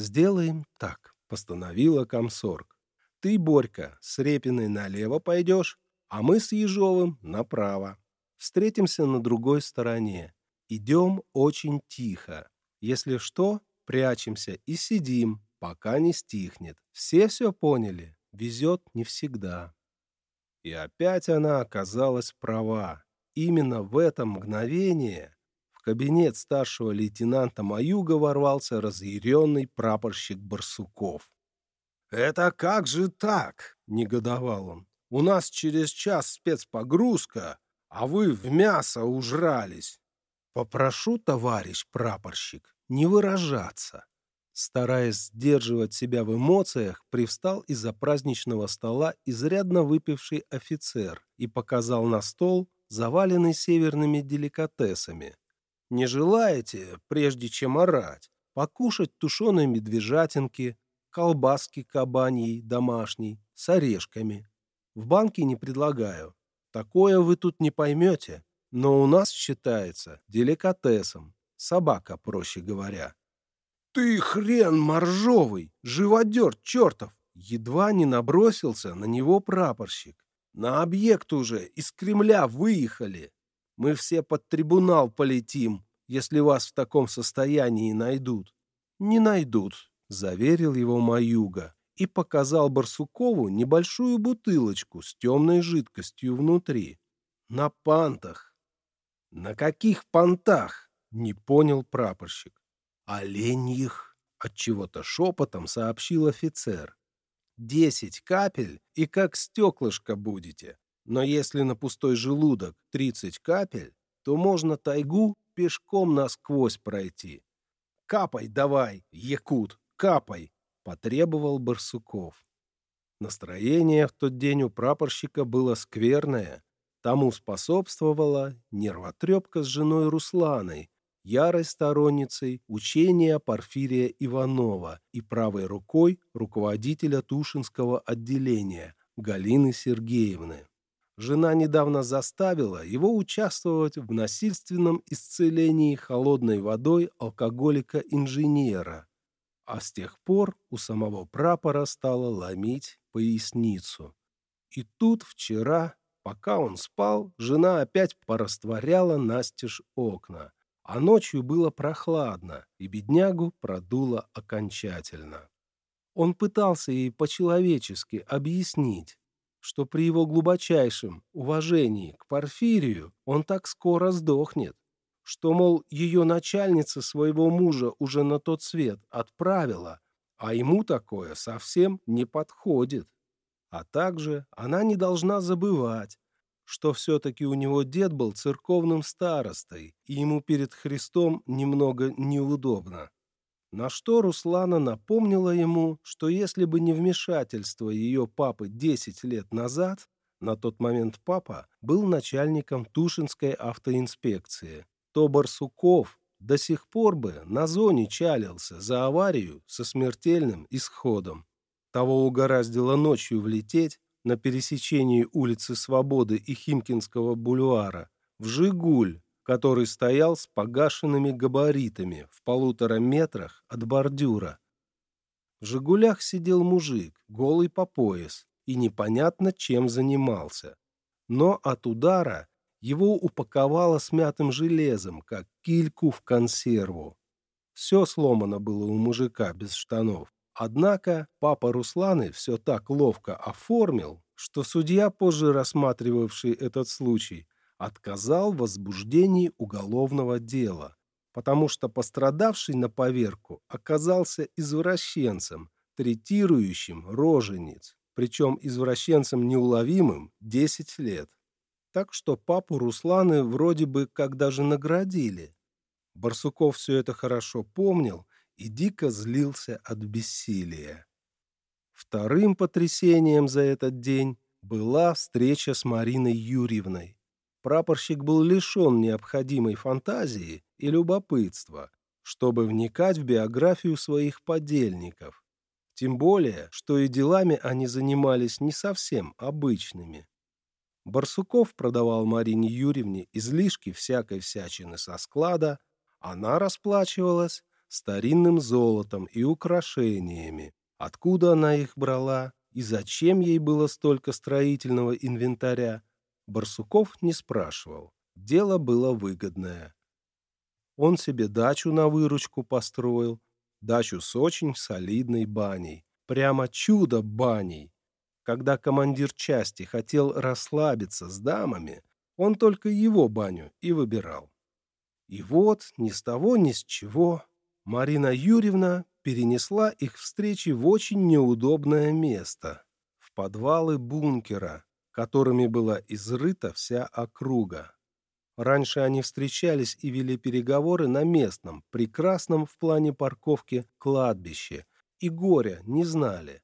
«Сделаем так», — постановила комсорг. «Ты, Борька, с Репиной налево пойдешь, а мы с Ежовым направо. Встретимся на другой стороне. Идем очень тихо. Если что, прячемся и сидим, пока не стихнет. Все все поняли? Везет не всегда». И опять она оказалась права. Именно в это мгновение в кабинет старшего лейтенанта Маюга ворвался разъяренный прапорщик Барсуков. «Это как же так?» — негодовал он. «У нас через час спецпогрузка, а вы в мясо ужрались». «Попрошу, товарищ прапорщик, не выражаться». Стараясь сдерживать себя в эмоциях, привстал из-за праздничного стола изрядно выпивший офицер и показал на стол, заваленный северными деликатесами. Не желаете, прежде чем орать, покушать тушеной медвежатинки, колбаски кабаньей домашней с орешками? В банке не предлагаю. Такое вы тут не поймете, но у нас считается деликатесом. Собака, проще говоря. «Ты хрен моржовый, живодер чертов!» Едва не набросился на него прапорщик. «На объект уже из Кремля выехали. Мы все под трибунал полетим, если вас в таком состоянии найдут. Не найдут, заверил его Маюга и показал Барсукову небольшую бутылочку с темной жидкостью внутри. На пантах. На каких пантах? Не понял прапорщик. Оленьих, отчего-то шепотом сообщил офицер. Десять капель, и как стеклышко будете. Но если на пустой желудок 30 капель, то можно тайгу пешком насквозь пройти. «Капай давай, якут, капай!» — потребовал Барсуков. Настроение в тот день у прапорщика было скверное. Тому способствовала нервотрепка с женой Русланой, ярой сторонницей учения Порфирия Иванова и правой рукой руководителя Тушинского отделения Галины Сергеевны. Жена недавно заставила его участвовать в насильственном исцелении холодной водой алкоголика-инженера, а с тех пор у самого прапора стало ломить поясницу. И тут вчера, пока он спал, жена опять порастворяла настежь окна, а ночью было прохладно, и беднягу продуло окончательно. Он пытался ей по-человечески объяснить, что при его глубочайшем уважении к Порфирию он так скоро сдохнет, что, мол, ее начальница своего мужа уже на тот свет отправила, а ему такое совсем не подходит. А также она не должна забывать, что все-таки у него дед был церковным старостой, и ему перед Христом немного неудобно. На что Руслана напомнила ему, что если бы не вмешательство ее папы 10 лет назад, на тот момент папа был начальником Тушинской автоинспекции, то Барсуков до сих пор бы на зоне чалился за аварию со смертельным исходом. Того угораздило ночью влететь на пересечении улицы Свободы и Химкинского бульвара в «Жигуль», который стоял с погашенными габаритами в полутора метрах от бордюра. В «Жигулях» сидел мужик, голый по пояс, и непонятно чем занимался. Но от удара его упаковало смятым железом, как кильку в консерву. Все сломано было у мужика без штанов. Однако папа Русланы все так ловко оформил, что судья, позже рассматривавший этот случай, отказал в возбуждении уголовного дела, потому что пострадавший на поверку оказался извращенцем, третирующим рожениц, причем извращенцем неуловимым 10 лет. Так что папу Русланы вроде бы как даже наградили. Барсуков все это хорошо помнил и дико злился от бессилия. Вторым потрясением за этот день была встреча с Мариной Юрьевной, прапорщик был лишен необходимой фантазии и любопытства, чтобы вникать в биографию своих подельников. Тем более, что и делами они занимались не совсем обычными. Барсуков продавал Марине Юрьевне излишки всякой всячины со склада, она расплачивалась старинным золотом и украшениями. Откуда она их брала и зачем ей было столько строительного инвентаря, Барсуков не спрашивал. Дело было выгодное. Он себе дачу на выручку построил, дачу с очень солидной баней. Прямо чудо баней. Когда командир части хотел расслабиться с дамами, он только его баню и выбирал. И вот ни с того ни с чего Марина Юрьевна перенесла их встречи в очень неудобное место, в подвалы бункера, которыми была изрыта вся округа. Раньше они встречались и вели переговоры на местном, прекрасном в плане парковки кладбище, и горя не знали.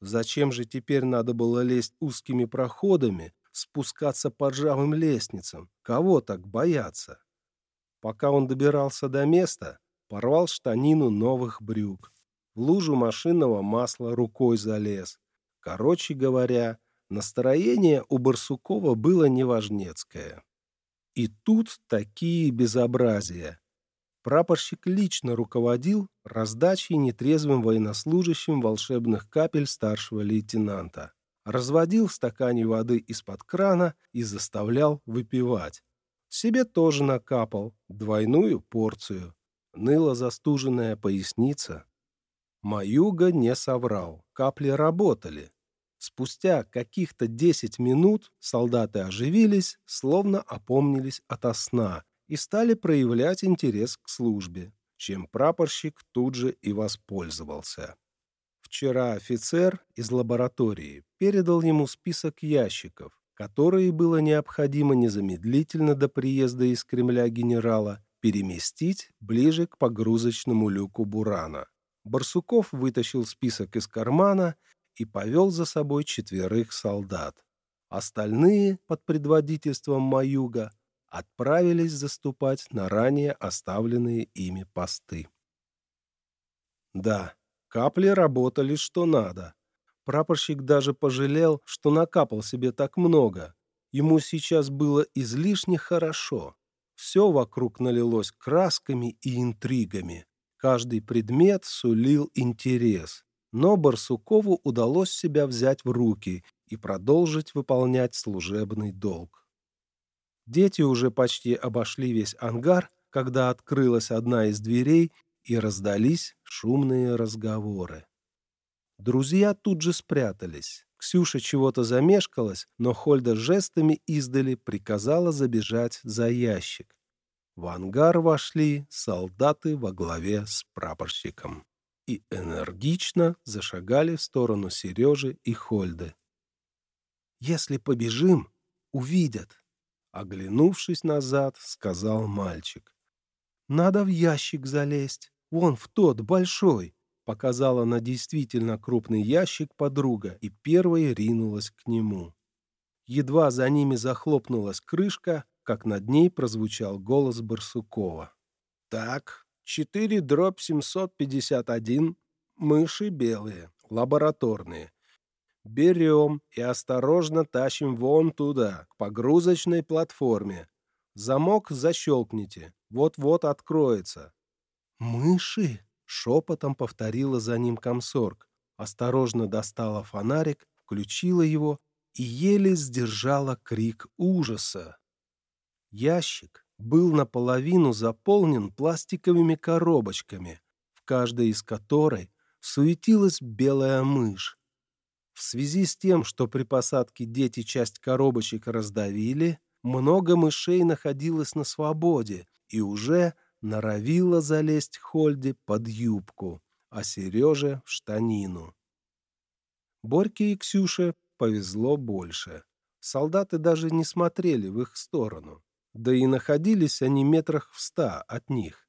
Зачем же теперь надо было лезть узкими проходами, спускаться по ржавым лестницам? Кого так бояться? Пока он добирался до места, порвал штанину новых брюк. В лужу машинного масла рукой залез. Короче говоря, настроение у Барсукова было неважнецкое. И тут такие безобразия. Прапорщик лично руководил раздачей нетрезвым военнослужащим волшебных капель старшего лейтенанта. Разводил в стакане воды из-под крана и заставлял выпивать. Себе тоже накапал двойную порцию. Ныла застуженная поясница. Маюга не соврал. Капли работали. Спустя каких-то десять минут солдаты оживились, словно опомнились ото сна и стали проявлять интерес к службе, чем прапорщик тут же и воспользовался. Вчера офицер из лаборатории передал ему список ящиков, которые было необходимо незамедлительно до приезда из Кремля генерала переместить ближе к погрузочному люку Бурана. Барсуков вытащил список из кармана и повел за собой четверых солдат. Остальные, под предводительством Маюга, отправились заступать на ранее оставленные ими посты. Да, капли работали что надо. Прапорщик даже пожалел, что накапал себе так много. Ему сейчас было излишне хорошо. Все вокруг налилось красками и интригами. Каждый предмет сулил интерес. Но Барсукову удалось себя взять в руки и продолжить выполнять служебный долг. Дети уже почти обошли весь ангар, когда открылась одна из дверей и раздались шумные разговоры. Друзья тут же спрятались. Ксюша чего-то замешкалась, но Хольда жестами издали приказала забежать за ящик. В ангар вошли солдаты во главе с прапорщиком и энергично зашагали в сторону Сережи и Хольды. «Если побежим, увидят», Оглянувшись назад, сказал мальчик. «Надо в ящик залезть. Вон в тот, большой!» Показала на действительно крупный ящик подруга и первой ринулась к нему. Едва за ними захлопнулась крышка, как над ней прозвучал голос Барсукова. «Так, 4 дробь 751, мыши белые, лабораторные. Берем и осторожно тащим вон туда, к погрузочной платформе. Замок защелкните, вот-вот откроется. «Мыши!» — шепотом повторила за ним комсорг. Осторожно достала фонарик, включила его и еле сдержала крик ужаса. Ящик был наполовину заполнен пластиковыми коробочками, в каждой из которой суетилась белая мышь. В связи с тем, что при посадке дети часть коробочек раздавили, много мышей находилось на свободе и уже норовило залезть Хольде под юбку, а Сереже в штанину. Борьке и Ксюше повезло больше. Солдаты даже не смотрели в их сторону. Да и находились они метрах в ста от них.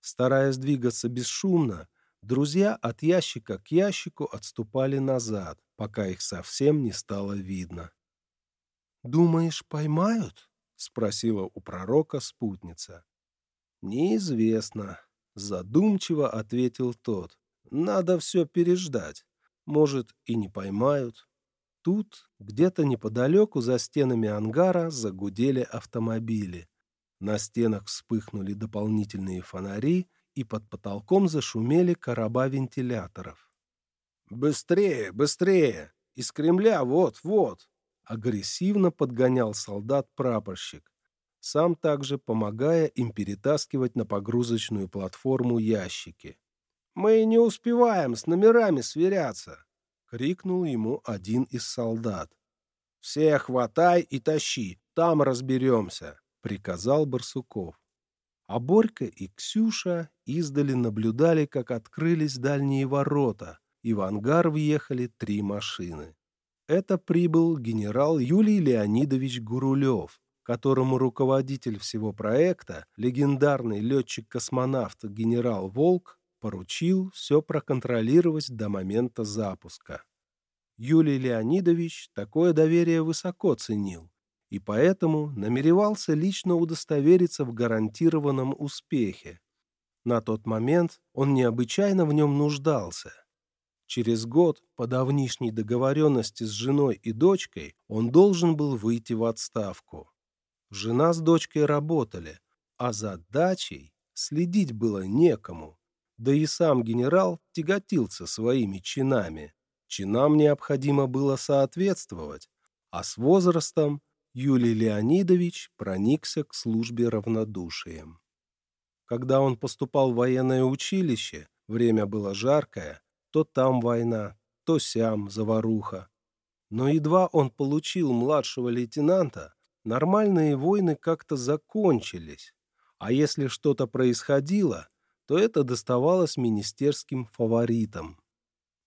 Стараясь двигаться бесшумно, друзья от ящика к ящику отступали назад, пока их совсем не стало видно. «Думаешь, поймают?» — спросила у пророка спутница. «Неизвестно», — задумчиво ответил тот. «Надо все переждать. Может, и не поймают». Тут, где-то неподалеку за стенами ангара, загудели автомобили. На стенах вспыхнули дополнительные фонари, и под потолком зашумели короба вентиляторов. «Быстрее, быстрее! Из Кремля вот-вот!» Агрессивно подгонял солдат-прапорщик, сам также помогая им перетаскивать на погрузочную платформу ящики. «Мы не успеваем с номерами сверяться!» — крикнул ему один из солдат. «Все хватай и тащи, там разберемся!» — приказал Барсуков. А Борька и Ксюша издали наблюдали, как открылись дальние ворота, и в ангар въехали три машины. Это прибыл генерал Юлий Леонидович Гурулев, которому руководитель всего проекта, легендарный летчик-космонавт генерал Волк, поручил все проконтролировать до момента запуска. Юлий Леонидович такое доверие высоко ценил и поэтому намеревался лично удостовериться в гарантированном успехе. На тот момент он необычайно в нем нуждался. Через год, по давнишней договоренности с женой и дочкой, он должен был выйти в отставку. Жена с дочкой работали, а за дачей следить было некому. Да и сам генерал тяготился своими чинами. Чинам необходимо было соответствовать, а с возрастом Юлий Леонидович проникся к службе равнодушием. Когда он поступал в военное училище, время было жаркое, то там война, то сям заваруха. Но едва он получил младшего лейтенанта, нормальные войны как-то закончились, а если что-то происходило, то это доставалось министерским фаворитам.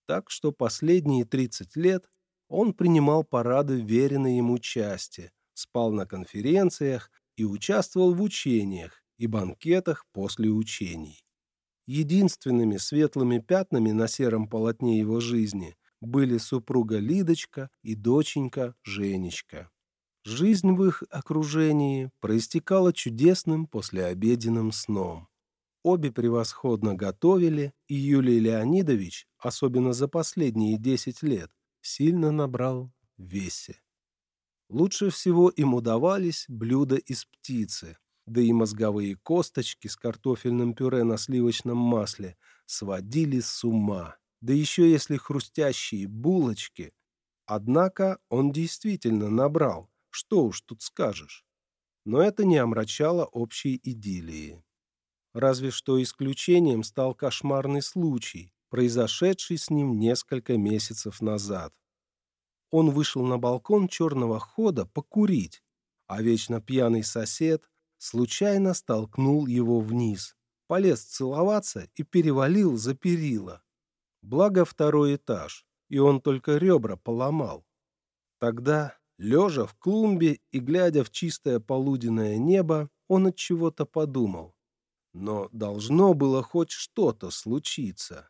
Так что последние 30 лет он принимал парады веренной ему части, спал на конференциях и участвовал в учениях и банкетах после учений. Единственными светлыми пятнами на сером полотне его жизни были супруга Лидочка и доченька Женечка. Жизнь в их окружении проистекала чудесным послеобеденным сном. Обе превосходно готовили, и Юлий Леонидович, особенно за последние 10 лет, сильно набрал весе. Лучше всего им удавались блюда из птицы, да и мозговые косточки с картофельным пюре на сливочном масле сводили с ума. Да еще если хрустящие булочки. Однако он действительно набрал, что уж тут скажешь. Но это не омрачало общей идиллии. Разве что исключением стал кошмарный случай, произошедший с ним несколько месяцев назад. Он вышел на балкон черного хода покурить, а вечно пьяный сосед случайно столкнул его вниз, полез целоваться и перевалил за перила. Благо второй этаж, и он только ребра поломал. Тогда Лежа в клумбе и глядя в чистое полуденное небо, он от чего-то подумал. Но должно было хоть что-то случиться.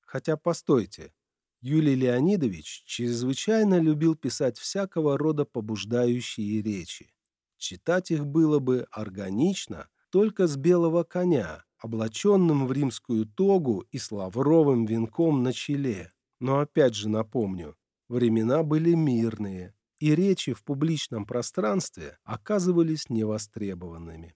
Хотя, постойте, Юлий Леонидович чрезвычайно любил писать всякого рода побуждающие речи. Читать их было бы органично только с белого коня, облаченным в римскую тогу и с лавровым венком на челе. Но опять же напомню, времена были мирные, и речи в публичном пространстве оказывались невостребованными.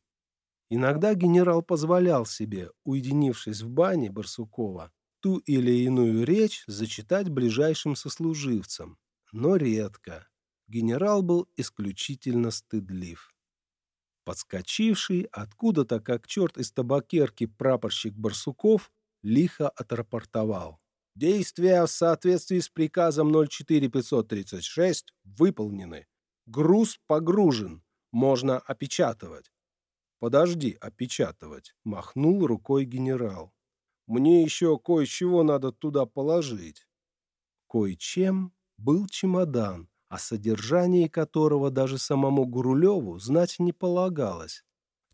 Иногда генерал позволял себе, уединившись в бане Барсукова, ту или иную речь зачитать ближайшим сослуживцам, но редко. Генерал был исключительно стыдлив. Подскочивший откуда-то как черт из табакерки прапорщик Барсуков лихо отрапортовал. Действия в соответствии с приказом 04536 выполнены. Груз погружен. Можно опечатывать. Подожди опечатывать, махнул рукой генерал. Мне еще кое-чего надо туда положить. Кое-чем был чемодан, о содержании которого даже самому Гурулеву знать не полагалось.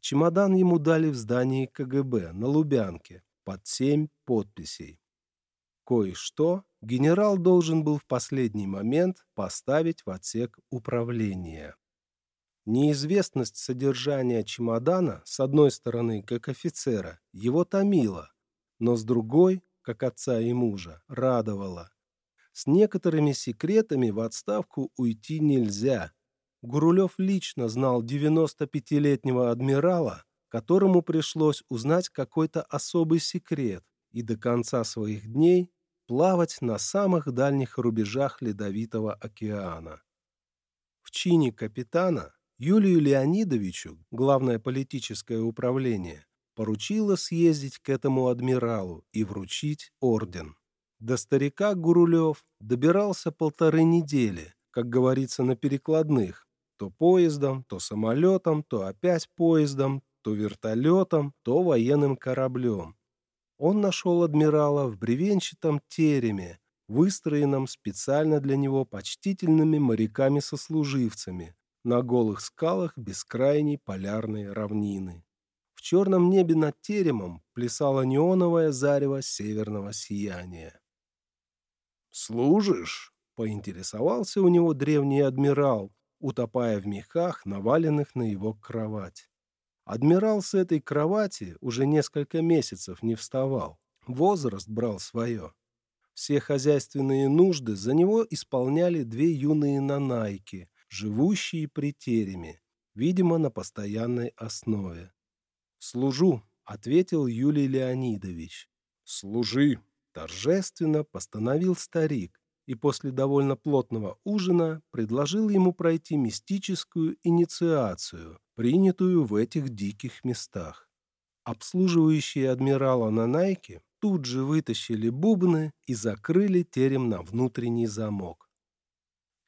Чемодан ему дали в здании КГБ на Лубянке под семь подписей. Кое-что генерал должен был в последний момент поставить в отсек управления. Неизвестность содержания чемодана, с одной стороны, как офицера, его томила, но с другой, как отца и мужа, радовала. С некоторыми секретами в отставку уйти нельзя. Гурулев лично знал 95-летнего адмирала, которому пришлось узнать какой-то особый секрет и до конца своих дней плавать на самых дальних рубежах Ледовитого океана. В чине капитана Юлию Леонидовичу, главное политическое управление, поручило съездить к этому адмиралу и вручить орден. До старика Гурулев добирался полторы недели, как говорится, на перекладных, то поездом, то самолетом, то опять поездом, то вертолетом, то военным кораблем. Он нашел адмирала в бревенчатом тереме, выстроенном специально для него почтительными моряками-сослуживцами на голых скалах бескрайней полярной равнины. В черном небе над теремом плясало неоновое зарево северного сияния. «Служишь?» — поинтересовался у него древний адмирал, утопая в мехах, наваленных на его кровать. Адмирал с этой кровати уже несколько месяцев не вставал. Возраст брал свое. Все хозяйственные нужды за него исполняли две юные нанайки, живущие при тереме, видимо, на постоянной основе. «Служу», — ответил Юлий Леонидович. «Служи», торжественно постановил старик и после довольно плотного ужина предложил ему пройти мистическую инициацию, принятую в этих диких местах. Обслуживающие адмирала на Найке тут же вытащили бубны и закрыли терем на внутренний замок.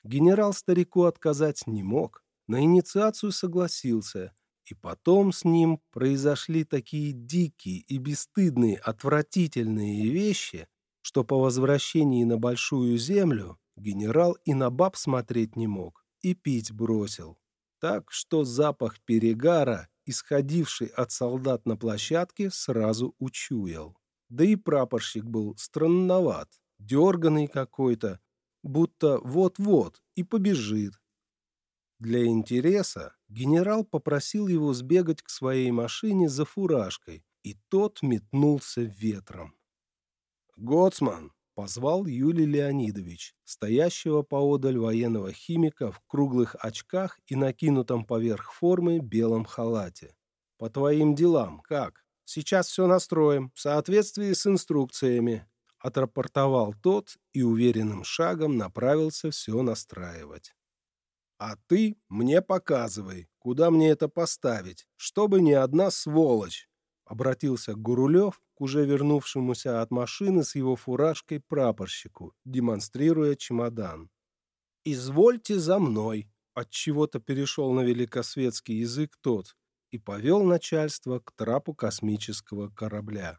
Генерал старику отказать не мог, на инициацию согласился и потом с ним произошли такие дикие и бесстыдные, отвратительные вещи, что по возвращении на Большую Землю генерал и на баб смотреть не мог, и пить бросил. Так что запах перегара, исходивший от солдат на площадке, сразу учуял. Да и прапорщик был странноват, дерганный какой-то, будто вот-вот и побежит, для интереса генерал попросил его сбегать к своей машине за фуражкой, и тот метнулся ветром. «Гоцман!» — позвал Юлий Леонидович, стоящего поодаль военного химика в круглых очках и накинутом поверх формы белом халате. «По твоим делам, как? Сейчас все настроим, в соответствии с инструкциями», — отрапортовал тот и уверенным шагом направился все настраивать. А ты мне показывай, куда мне это поставить, чтобы ни одна сволочь. Обратился Гурулев к уже вернувшемуся от машины с его фуражкой прапорщику, демонстрируя чемодан. «Извольте за мной», — отчего-то перешел на великосветский язык тот и повел начальство к трапу космического корабля.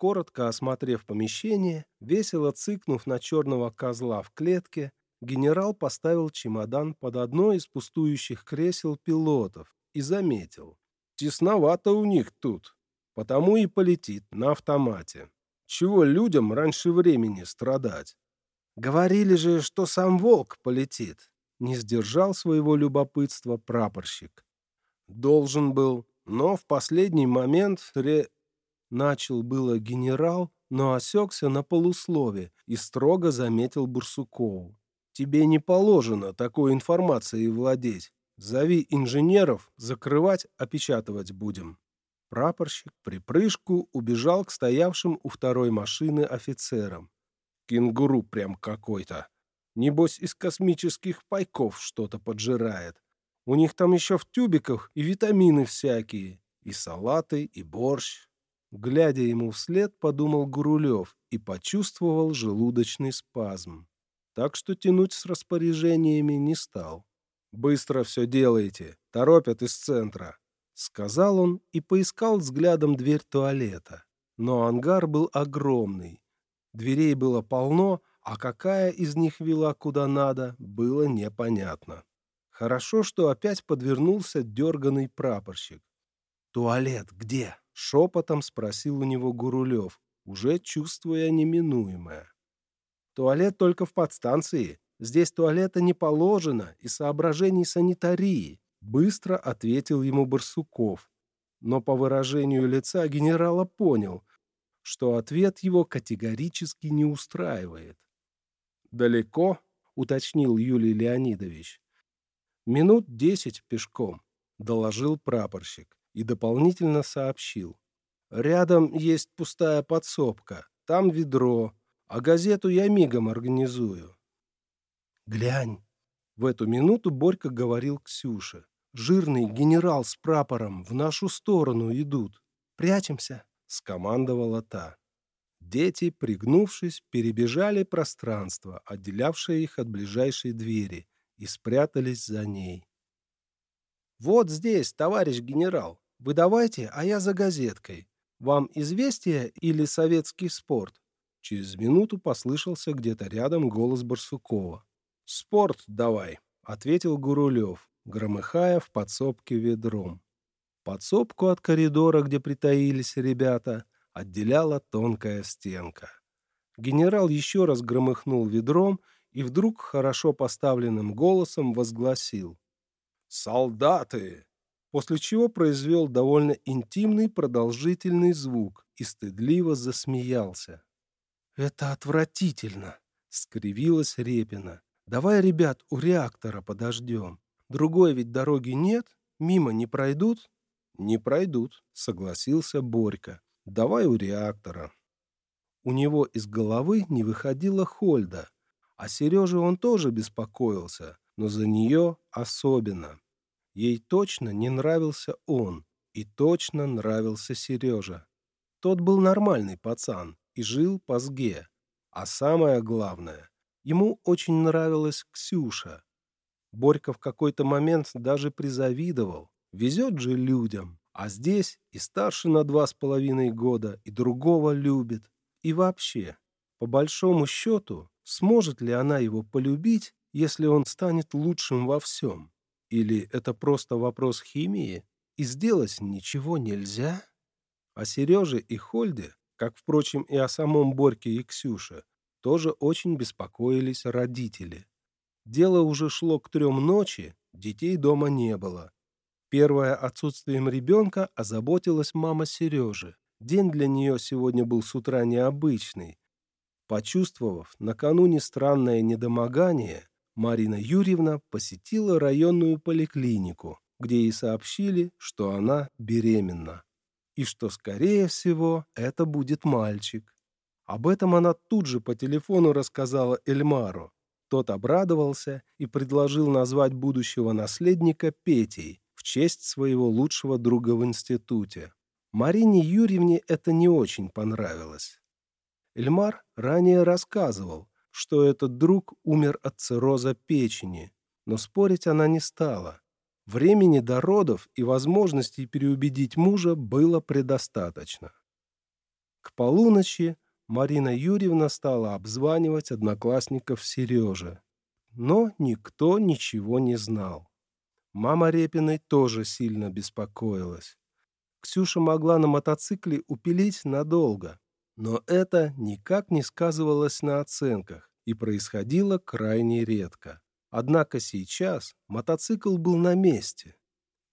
Коротко осмотрев помещение, весело цыкнув на черного козла в клетке, генерал поставил чемодан под одно из пустующих кресел пилотов и заметил. Тесновато у них тут, потому и полетит на автомате. Чего людям раньше времени страдать? Говорили же, что сам волк полетит. Не сдержал своего любопытства прапорщик. Должен был, но в последний момент ре... Начал было генерал, но осекся на полуслове и строго заметил Бурсукову. Тебе не положено такой информацией владеть. Зови инженеров, закрывать, опечатывать будем». Прапорщик припрыжку убежал к стоявшим у второй машины офицерам. Кенгуру прям какой-то. Небось, из космических пайков что-то поджирает. У них там еще в тюбиках и витамины всякие, и салаты, и борщ. Глядя ему вслед, подумал Гурулев и почувствовал желудочный спазм так что тянуть с распоряжениями не стал. «Быстро все делайте, торопят из центра», — сказал он и поискал взглядом дверь туалета. Но ангар был огромный. Дверей было полно, а какая из них вела куда надо, было непонятно. Хорошо, что опять подвернулся дерганый прапорщик. «Туалет где?» — шепотом спросил у него Гурулев, уже чувствуя неминуемое. Туалет только в подстанции. Здесь туалета не положено из соображений санитарии», — быстро ответил ему Барсуков. Но по выражению лица генерала понял, что ответ его категорически не устраивает. «Далеко?» — уточнил Юлий Леонидович. «Минут десять пешком», — доложил прапорщик. И дополнительно сообщил. «Рядом есть пустая подсобка, там ведро, а газету я мигом организую». «Глянь!» В эту минуту Борька говорил Ксюше. «Жирный генерал с прапором в нашу сторону идут. Прячемся!» — скомандовала та. Дети, пригнувшись, перебежали пространство, отделявшее их от ближайшей двери, и спрятались за ней. «Вот здесь, товарищ генерал. Вы давайте, а я за газеткой. Вам известие или советский спорт?» Через минуту послышался где-то рядом голос Барсукова. «Спорт давай», — ответил Гурулев, громыхая в подсобке ведром. Подсобку от коридора, где притаились ребята, отделяла тонкая стенка. Генерал еще раз громыхнул ведром и вдруг хорошо поставленным голосом возгласил «Солдаты!», после чего произвел довольно интимный продолжительный звук и стыдливо засмеялся. «Это отвратительно!» — скривилась Репина. «Давай, ребят, у реактора подождем. Другой ведь дороги нет, мимо не пройдут?» «Не пройдут», — согласился Борька. Давай у реактора. У него из головы не выходила Хольда, а Сереже он тоже беспокоился, но за нее особенно. Ей точно не нравился он, и точно нравился Сережа. Тот был нормальный пацан и жил по сге. А самое главное, ему очень нравилась Ксюша. Борька в какой-то момент даже призавидовал. Везет же людям. А здесь и старше на два с половиной года, и другого любит. И вообще, по большому счету, сможет ли она его полюбить, если он станет лучшим во всем? Или это просто вопрос химии, и сделать ничего нельзя? О Сереже и Хольде, как, впрочем, и о самом Борьке и Ксюше, тоже очень беспокоились родители. Дело уже шло к трем ночи, детей дома не было. Первое отсутствием ребенка озаботилась мама Сережи. День для нее сегодня был с утра необычный. Почувствовав накануне странное недомогание, Марина Юрьевна посетила районную поликлинику, где ей сообщили, что она беременна. И что, скорее всего, это будет мальчик. Об этом она тут же по телефону рассказала Эльмару. Тот обрадовался и предложил назвать будущего наследника Петей, в честь своего лучшего друга в институте. Марине Юрьевне это не очень понравилось. Эльмар ранее рассказывал, что этот друг умер от цирроза печени, но спорить она не стала. Времени до родов и возможностей переубедить мужа было предостаточно. К полуночи Марина Юрьевна стала обзванивать одноклассников Сережи, но никто ничего не знал. Мама Репиной тоже сильно беспокоилась. Ксюша могла на мотоцикле упилить надолго, но это никак не сказывалось на оценках и происходило крайне редко. Однако сейчас мотоцикл был на месте.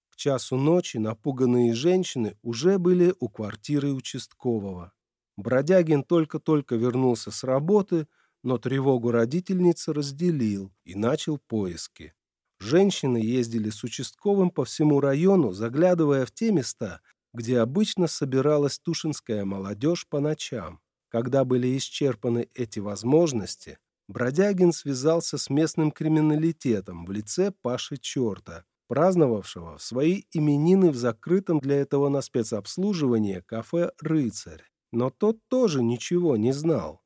К часу ночи напуганные женщины уже были у квартиры участкового. Бродягин только-только вернулся с работы, но тревогу родительницы разделил и начал поиски. Женщины ездили с участковым по всему району, заглядывая в те места, где обычно собиралась тушинская молодежь по ночам. Когда были исчерпаны эти возможности, Бродягин связался с местным криминалитетом в лице Паши Черта, праздновавшего свои именины в закрытом для этого на спецобслуживание кафе «Рыцарь». Но тот тоже ничего не знал.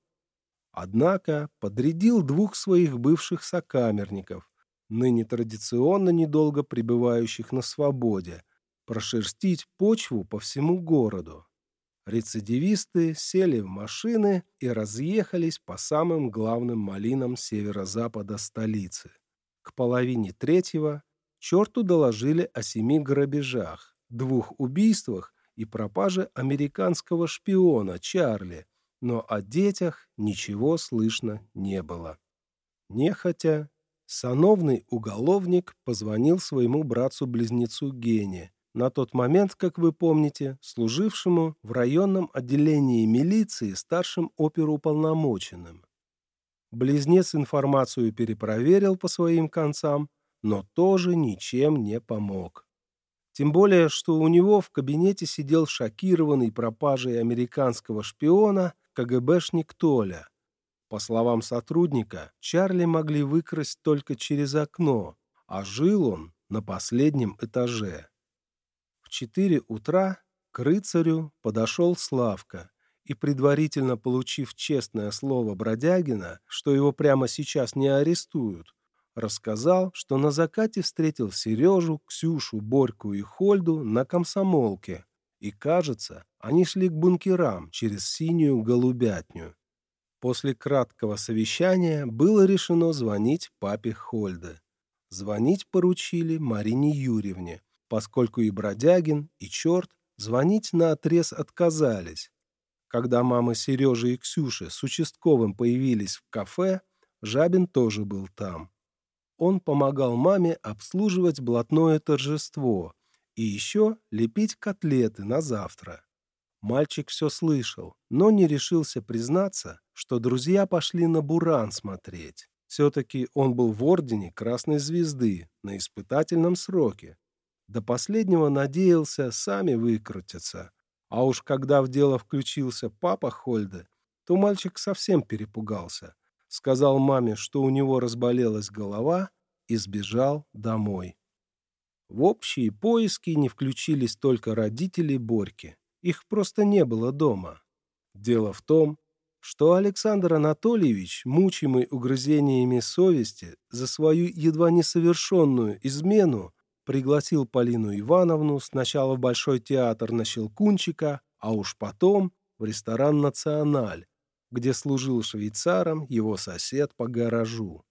Однако подрядил двух своих бывших сокамерников, ныне традиционно недолго пребывающих на свободе, прошерстить почву по всему городу. Рецидивисты сели в машины и разъехались по самым главным малинам северо-запада столицы. К половине третьего черту доложили о семи грабежах, двух убийствах и пропаже американского шпиона Чарли, но о детях ничего слышно не было. Нехотя Сановный уголовник позвонил своему братцу-близнецу Гене, на тот момент, как вы помните, служившему в районном отделении милиции старшим оперуполномоченным. Близнец информацию перепроверил по своим концам, но тоже ничем не помог. Тем более, что у него в кабинете сидел шокированный пропажей американского шпиона КГБшник Толя. По словам сотрудника, Чарли могли выкрасть только через окно, а жил он на последнем этаже. Четыре утра к рыцарю подошел Славка и, предварительно получив честное слово Бродягина, что его прямо сейчас не арестуют, рассказал, что на закате встретил Сережу, Ксюшу, Борьку и Хольду на комсомолке, и, кажется, они шли к бункерам через синюю голубятню. После краткого совещания было решено звонить папе Хольды. Звонить поручили Марине Юрьевне, поскольку и Бродягин, и Черт звонить на отрез отказались. Когда мамы Сережи и Ксюши с участковым появились в кафе, Жабин тоже был там он помогал маме обслуживать блатное торжество и еще лепить котлеты на завтра. Мальчик все слышал, но не решился признаться, что друзья пошли на буран смотреть. Все-таки он был в ордене Красной Звезды на испытательном сроке. До последнего надеялся сами выкрутиться. А уж когда в дело включился папа Хольда, то мальчик совсем перепугался сказал маме, что у него разболелась голова, и сбежал домой. В общие поиски не включились только родители Борьки. Их просто не было дома. Дело в том, что Александр Анатольевич, мучимый угрызениями совести за свою едва несовершенную измену, пригласил Полину Ивановну сначала в Большой театр на Щелкунчика, а уж потом в ресторан «Националь», где служил швейцаром его сосед по гаражу.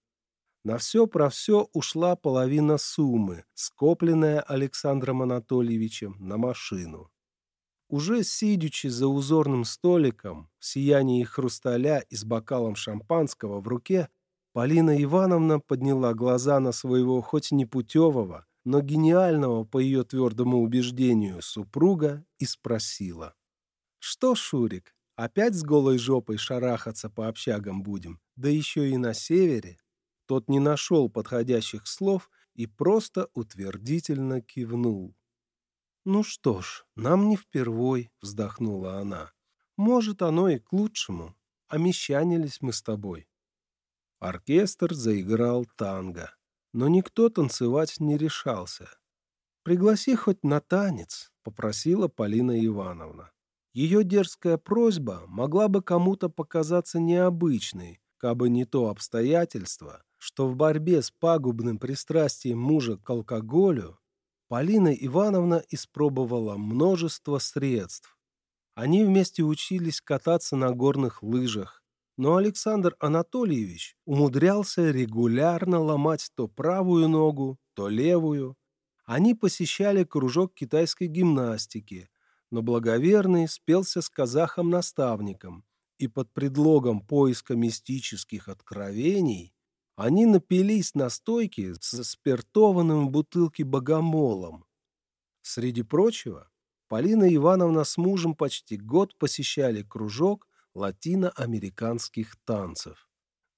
На все про все ушла половина суммы, скопленная Александром Анатольевичем на машину. Уже сидячи за узорным столиком, в сиянии хрусталя и с бокалом шампанского в руке, Полина Ивановна подняла глаза на своего хоть непутевого, но гениального, по ее твердому убеждению, супруга и спросила. «Что, Шурик, Опять с голой жопой шарахаться по общагам будем, да еще и на севере. Тот не нашел подходящих слов и просто утвердительно кивнул. «Ну что ж, нам не впервой», — вздохнула она. «Может, оно и к лучшему. Омещанились мы с тобой». Оркестр заиграл танго, но никто танцевать не решался. «Пригласи хоть на танец», — попросила Полина Ивановна. Ее дерзкая просьба могла бы кому-то показаться необычной, кабы не то обстоятельство, что в борьбе с пагубным пристрастием мужа к алкоголю Полина Ивановна испробовала множество средств. Они вместе учились кататься на горных лыжах, но Александр Анатольевич умудрялся регулярно ломать то правую ногу, то левую. Они посещали кружок китайской гимнастики – но благоверный спелся с казахом-наставником, и под предлогом поиска мистических откровений они напились настойки с спиртованным в бутылке богомолом. Среди прочего, Полина Ивановна с мужем почти год посещали кружок латиноамериканских танцев,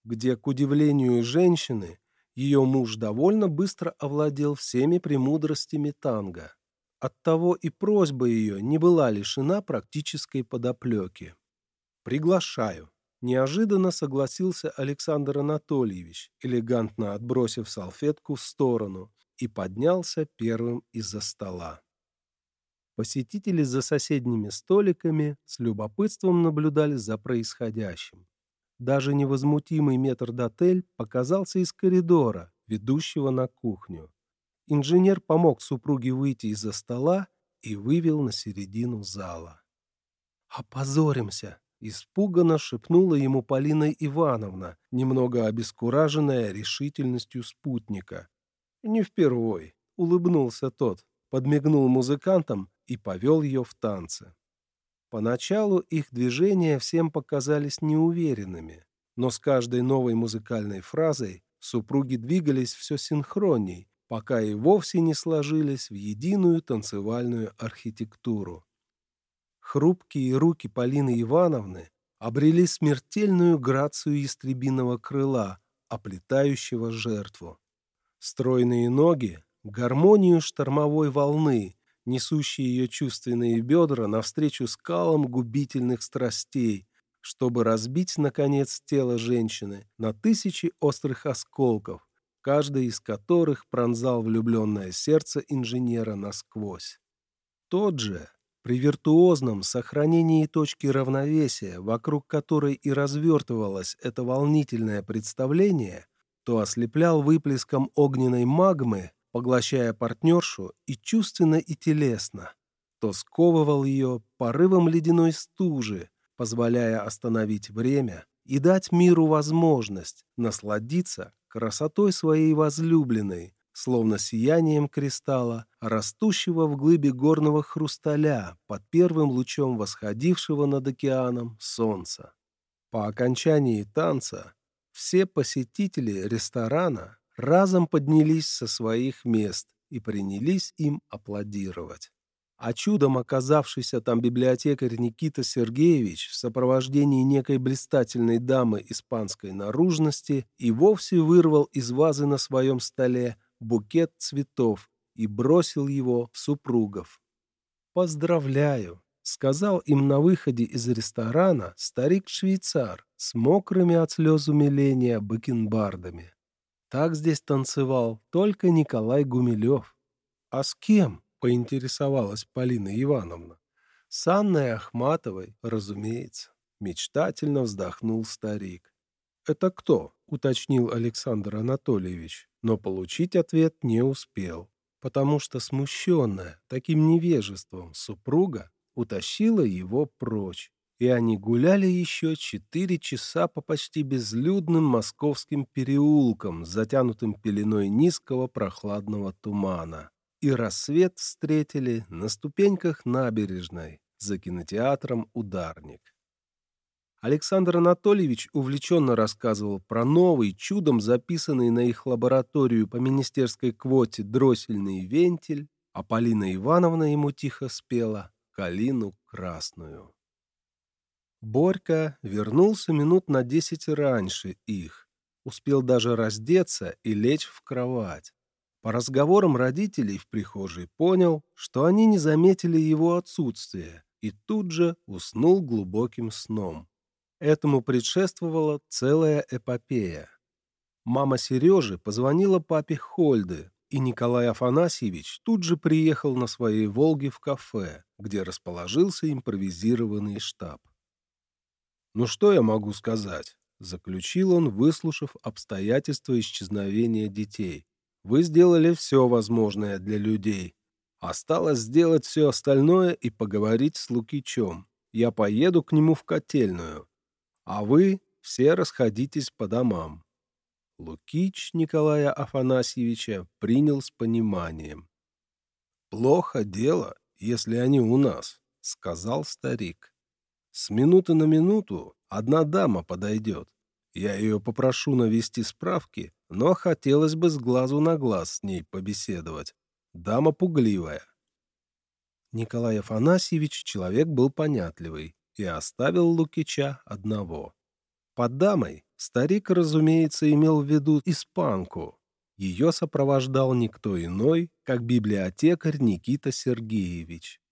где, к удивлению женщины, ее муж довольно быстро овладел всеми премудростями танго. Оттого и просьба ее не была лишена практической подоплеки. «Приглашаю», — неожиданно согласился Александр Анатольевич, элегантно отбросив салфетку в сторону, и поднялся первым из-за стола. Посетители за соседними столиками с любопытством наблюдали за происходящим. Даже невозмутимый метрдотель показался из коридора, ведущего на кухню. Инженер помог супруге выйти из-за стола и вывел на середину зала. «Опозоримся!» — испуганно шепнула ему Полина Ивановна, немного обескураженная решительностью спутника. «Не впервой!» — улыбнулся тот, подмигнул музыкантам и повел ее в танцы. Поначалу их движения всем показались неуверенными, но с каждой новой музыкальной фразой супруги двигались все синхронней, пока и вовсе не сложились в единую танцевальную архитектуру. Хрупкие руки Полины Ивановны обрели смертельную грацию истребиного крыла, оплетающего жертву. Стройные ноги гармонию штормовой волны, несущей ее чувственные бедра навстречу скалам губительных страстей, чтобы разбить, наконец, тело женщины на тысячи острых осколков, каждый из которых пронзал влюбленное сердце инженера насквозь. Тот же, при виртуозном сохранении точки равновесия, вокруг которой и развертывалось это волнительное представление, то ослеплял выплеском огненной магмы, поглощая партнершу и чувственно, и телесно, то сковывал ее порывом ледяной стужи, позволяя остановить время и дать миру возможность насладиться красотой своей возлюбленной, словно сиянием кристалла, растущего в глыбе горного хрусталя под первым лучом восходившего над океаном солнца. По окончании танца все посетители ресторана разом поднялись со своих мест и принялись им аплодировать а чудом оказавшийся там библиотекарь Никита Сергеевич в сопровождении некой блистательной дамы испанской наружности и вовсе вырвал из вазы на своем столе букет цветов и бросил его в супругов. «Поздравляю!» — сказал им на выходе из ресторана старик-швейцар с мокрыми от слез умиления бакенбардами. Так здесь танцевал только Николай Гумилев. А с кем? поинтересовалась Полина Ивановна. С Анной Ахматовой, разумеется, мечтательно вздохнул старик. «Это кто?» — уточнил Александр Анатольевич, но получить ответ не успел, потому что смущенная таким невежеством супруга утащила его прочь, и они гуляли еще четыре часа по почти безлюдным московским переулкам, затянутым пеленой низкого прохладного тумана и рассвет встретили на ступеньках набережной за кинотеатром «Ударник». Александр Анатольевич увлеченно рассказывал про новый, чудом записанный на их лабораторию по министерской квоте дроссельный вентиль, а Полина Ивановна ему тихо спела «Калину красную». Борька вернулся минут на десять раньше их, успел даже раздеться и лечь в кровать. По разговорам родителей в прихожей понял, что они не заметили его отсутствия, и тут же уснул глубоким сном. Этому предшествовала целая эпопея. Мама Сережи позвонила папе Хольды, и Николай Афанасьевич тут же приехал на своей «Волге» в кафе, где расположился импровизированный штаб. «Ну что я могу сказать?» — заключил он, выслушав обстоятельства исчезновения детей. Вы сделали все возможное для людей. Осталось сделать все остальное и поговорить с Лукичем. Я поеду к нему в котельную. А вы все расходитесь по домам». Лукич Николая Афанасьевича принял с пониманием. «Плохо дело, если они у нас», — сказал старик. «С минуты на минуту одна дама подойдет. Я ее попрошу навести справки но хотелось бы с глазу на глаз с ней побеседовать. Дама пугливая. Николай Афанасьевич человек был понятливый и оставил Лукича одного. Под дамой старик, разумеется, имел в виду испанку. Ее сопровождал никто иной, как библиотекарь Никита Сергеевич.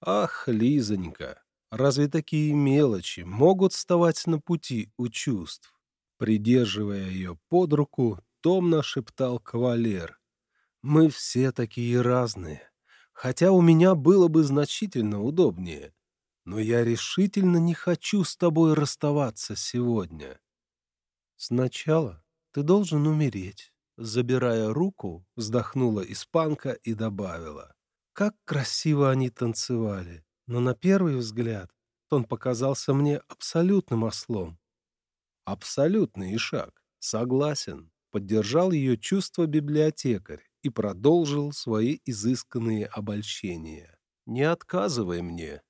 Ах, Лизонька, разве такие мелочи могут вставать на пути у чувств? Придерживая ее под руку, томно шептал кавалер. «Мы все такие разные, хотя у меня было бы значительно удобнее. Но я решительно не хочу с тобой расставаться сегодня. Сначала ты должен умереть». Забирая руку, вздохнула испанка и добавила. «Как красиво они танцевали, но на первый взгляд он показался мне абсолютным ослом. Абсолютный шаг. Согласен. Поддержал ее чувство библиотекарь и продолжил свои изысканные обольщения. Не отказывай мне.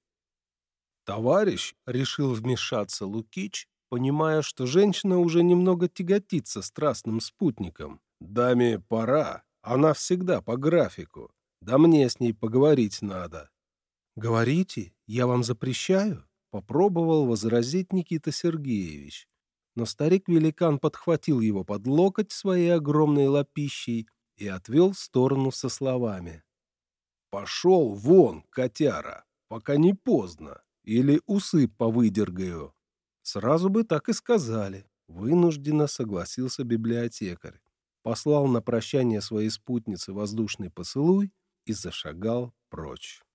Товарищ решил вмешаться Лукич, понимая, что женщина уже немного тяготится страстным спутником. Даме пора, она всегда по графику. Да мне с ней поговорить надо. Говорите, я вам запрещаю? Попробовал возразить Никита Сергеевич, но старик-великан подхватил его под локоть своей огромной лапищей и отвел в сторону со словами. «Пошел вон, котяра, пока не поздно, или усы повыдергаю». Сразу бы так и сказали. Вынужденно согласился библиотекарь. Послал на прощание своей спутнице воздушный поцелуй и зашагал прочь.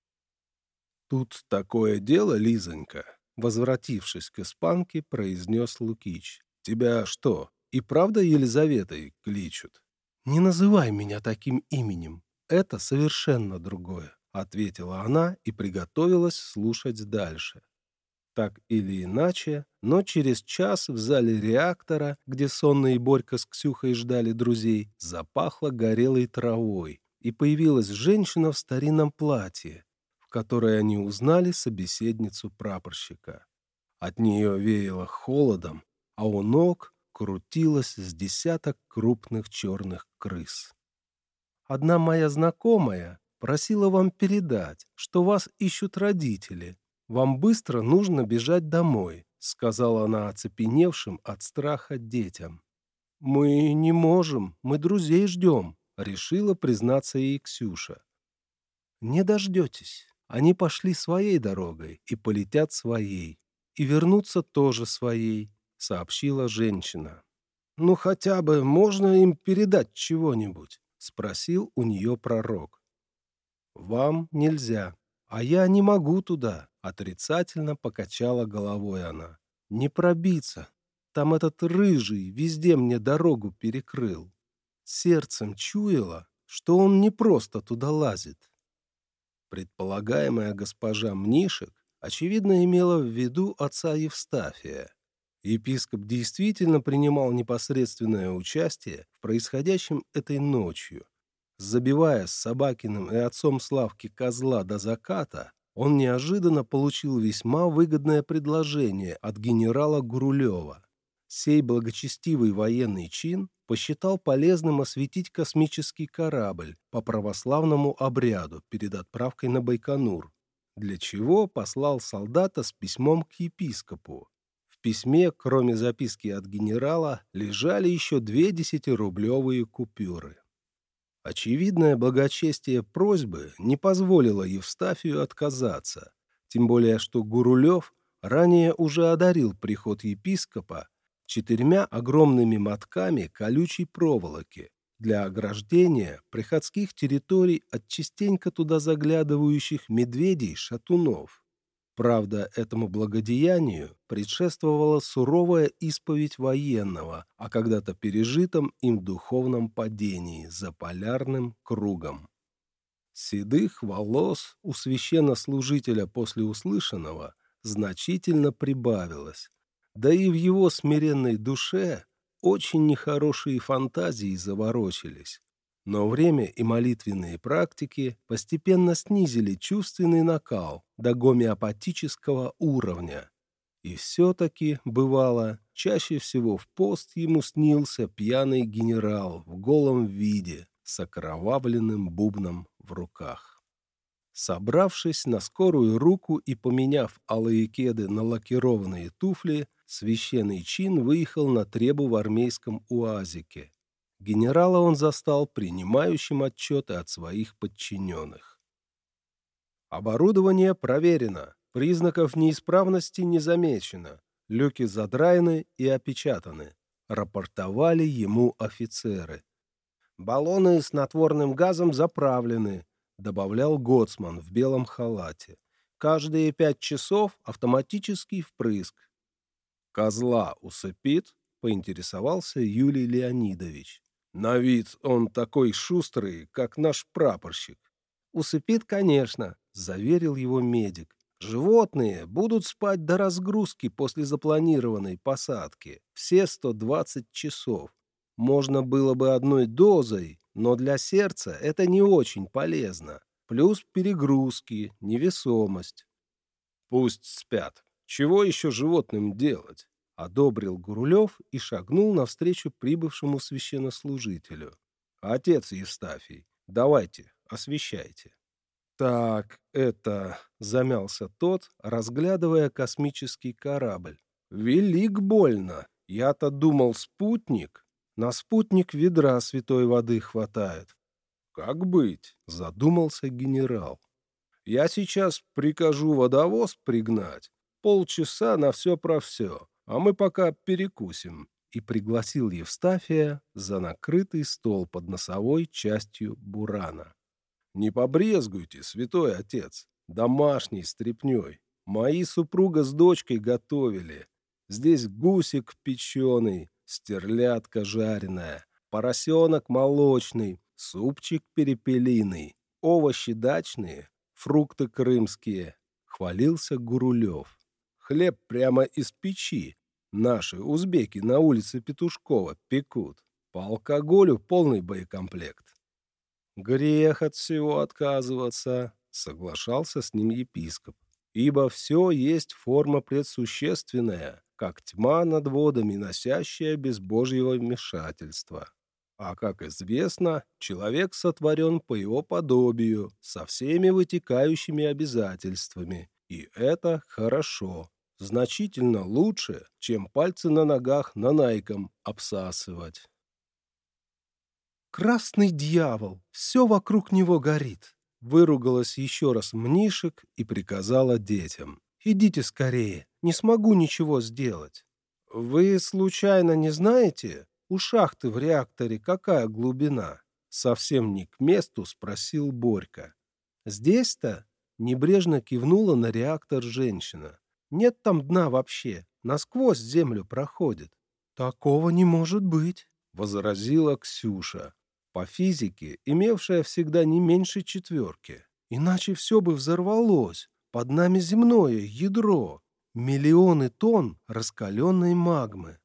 «Тут такое дело, Лизонька», — возвратившись к испанке, произнес Лукич. «Тебя что, и правда Елизаветой кличут?» «Не называй меня таким именем. Это совершенно другое», — ответила она и приготовилась слушать дальше. Так или иначе, но через час в зале реактора, где сонные Борька с Ксюхой ждали друзей, запахло горелой травой, и появилась женщина в старинном платье, которой они узнали собеседницу прапорщика. От нее веяло холодом, а у ног крутилось с десяток крупных черных крыс. «Одна моя знакомая просила вам передать, что вас ищут родители. Вам быстро нужно бежать домой», — сказала она оцепеневшим от страха детям. «Мы не можем, мы друзей ждем», — решила признаться ей Ксюша. «Не дождетесь. Они пошли своей дорогой и полетят своей, и вернутся тоже своей, сообщила женщина. «Ну, хотя бы можно им передать чего-нибудь?» — спросил у нее пророк. «Вам нельзя, а я не могу туда», — отрицательно покачала головой она. «Не пробиться. Там этот рыжий везде мне дорогу перекрыл. Сердцем чуяла, что он не просто туда лазит, Предполагаемая госпожа Мнишек, очевидно, имела в виду отца Евстафия. Епископ действительно принимал непосредственное участие в происходящем этой ночью. Забивая с Собакиным и отцом Славки козла до заката, он неожиданно получил весьма выгодное предложение от генерала Гурулева. Сей благочестивый военный чин посчитал полезным осветить космический корабль по православному обряду перед отправкой на Байконур, для чего послал солдата с письмом к епископу. В письме, кроме записки от генерала, лежали еще две десятирублевые купюры. Очевидное благочестие просьбы не позволило Евстафию отказаться, тем более что Гурулев ранее уже одарил приход епископа четырьмя огромными мотками колючей проволоки для ограждения приходских территорий от частенько туда заглядывающих медведей-шатунов. Правда, этому благодеянию предшествовала суровая исповедь военного о когда-то пережитом им духовном падении за полярным кругом. Седых волос у священнослужителя после услышанного значительно прибавилось, да и в его смиренной душе очень нехорошие фантазии заворочились. Но время и молитвенные практики постепенно снизили чувственный накал до гомеопатического уровня. И все-таки, бывало, чаще всего в пост ему снился пьяный генерал в голом виде с окровавленным бубном в руках. Собравшись на скорую руку и поменяв алые кеды на лакированные туфли, священный чин выехал на требу в армейском уазике. Генерала он застал принимающим отчеты от своих подчиненных. Оборудование проверено, признаков неисправности не замечено, люки задраены и опечатаны, рапортовали ему офицеры. Баллоны с натворным газом заправлены, добавлял Гоцман в белом халате. Каждые пять часов автоматический впрыск. «Козла усыпит?» — поинтересовался Юлий Леонидович. «На вид он такой шустрый, как наш прапорщик». «Усыпит, конечно», — заверил его медик. «Животные будут спать до разгрузки после запланированной посадки. Все 120 часов. Можно было бы одной дозой, но для сердца это не очень полезно. Плюс перегрузки, невесомость». «Пусть спят», чего еще животным делать? Одобрил Гурулев и шагнул навстречу прибывшему священнослужителю. Отец Евстафий, давайте, освещайте. Так, это... Замялся тот, разглядывая космический корабль. Велик больно. Я-то думал спутник. На спутник ведра святой воды хватает. Как быть? Задумался генерал. Я сейчас прикажу водовоз пригнать. Полчаса на все про все, а мы пока перекусим. И пригласил Евстафия за накрытый стол под носовой частью бурана. Не побрезгуйте, святой отец, домашней стряпнёй. Мои супруга с дочкой готовили. Здесь гусик печеный, стерлядка жареная, поросенок молочный, супчик перепелиный, овощи дачные, фрукты крымские. Хвалился Гурулев. Хлеб прямо из печи. Наши узбеки на улице Петушкова пекут. По алкоголю полный боекомплект. Грех от всего отказываться, соглашался с ним епископ. Ибо все есть форма предсущественная, как тьма над водами, носящая без Божьего вмешательства. А, как известно, человек сотворен по его подобию, со всеми вытекающими обязательствами. И это хорошо. Значительно лучше, чем пальцы на ногах нанайком обсасывать. «Красный дьявол! Все вокруг него горит!» Выругалась еще раз Мнишек и приказала детям. «Идите скорее, не смогу ничего сделать». «Вы, случайно, не знаете, у шахты в реакторе какая глубина?» Совсем не к месту спросил Борька. «Здесь-то?» — небрежно кивнула на реактор женщина. «Нет там дна вообще, насквозь землю проходит». «Такого не может быть», — возразила Ксюша по физике, имевшая всегда не меньше четверки. Иначе все бы взорвалось. Под нами земное ядро. Миллионы тонн раскаленной магмы.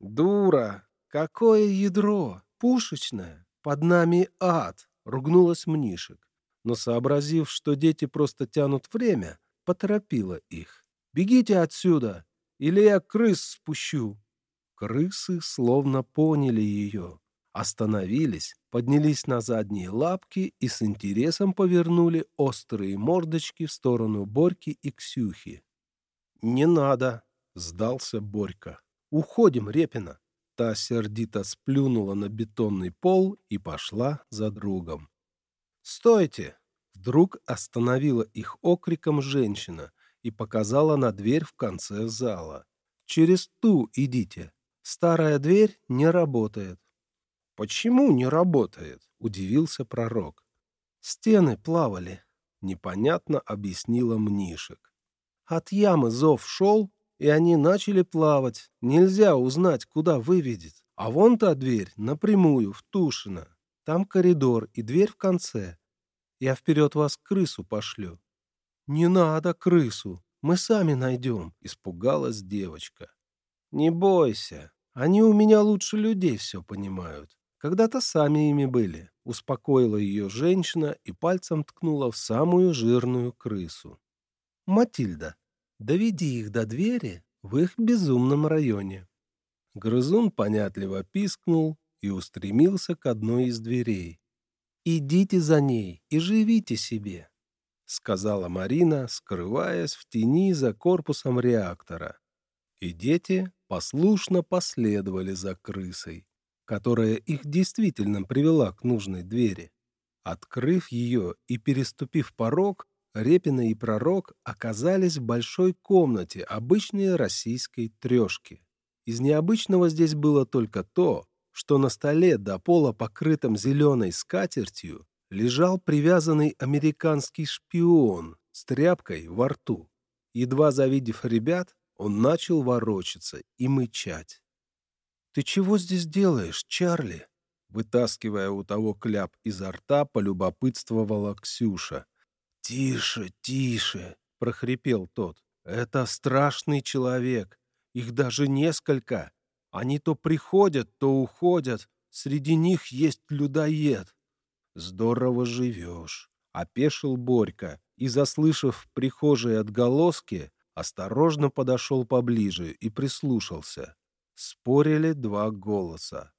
«Дура! Какое ядро? Пушечное! Под нами ад!» — ругнулась Мнишек. Но, сообразив, что дети просто тянут время, поторопила их. «Бегите отсюда, или я крыс спущу!» Крысы словно поняли ее остановились, поднялись на задние лапки и с интересом повернули острые мордочки в сторону Борьки и Ксюхи. «Не надо!» — сдался Борька. «Уходим, Репина!» Та сердито сплюнула на бетонный пол и пошла за другом. «Стойте!» Вдруг остановила их окриком женщина и показала на дверь в конце зала. «Через ту идите. Старая дверь не работает. «Почему не работает?» — удивился пророк. «Стены плавали», — непонятно объяснила Мнишек. «От ямы зов шел, и они начали плавать. Нельзя узнать, куда выведет. А вон та дверь напрямую, в Тушино. Там коридор и дверь в конце. Я вперед вас крысу пошлю». «Не надо крысу, мы сами найдем», — испугалась девочка. «Не бойся, они у меня лучше людей все понимают. Когда-то сами ими были, успокоила ее женщина и пальцем ткнула в самую жирную крысу. Матильда, доведи их до двери в их безумном районе. Грызун понятливо пискнул и устремился к одной из дверей. «Идите за ней и живите себе», — сказала Марина, скрываясь в тени за корпусом реактора. И дети послушно последовали за крысой которая их действительно привела к нужной двери. Открыв ее и переступив порог, Репина и Пророк оказались в большой комнате обычной российской трешки. Из необычного здесь было только то, что на столе до пола, покрытом зеленой скатертью, лежал привязанный американский шпион с тряпкой во рту. Едва завидев ребят, он начал ворочаться и мычать. «Ты чего здесь делаешь, Чарли?» Вытаскивая у того кляп изо рта, полюбопытствовала Ксюша. «Тише, тише!» — прохрипел тот. «Это страшный человек. Их даже несколько. Они то приходят, то уходят. Среди них есть людоед. Здорово живешь!» — опешил Борька и, заслышав в прихожей отголоски, осторожно подошел поближе и прислушался. Спорили два голоса.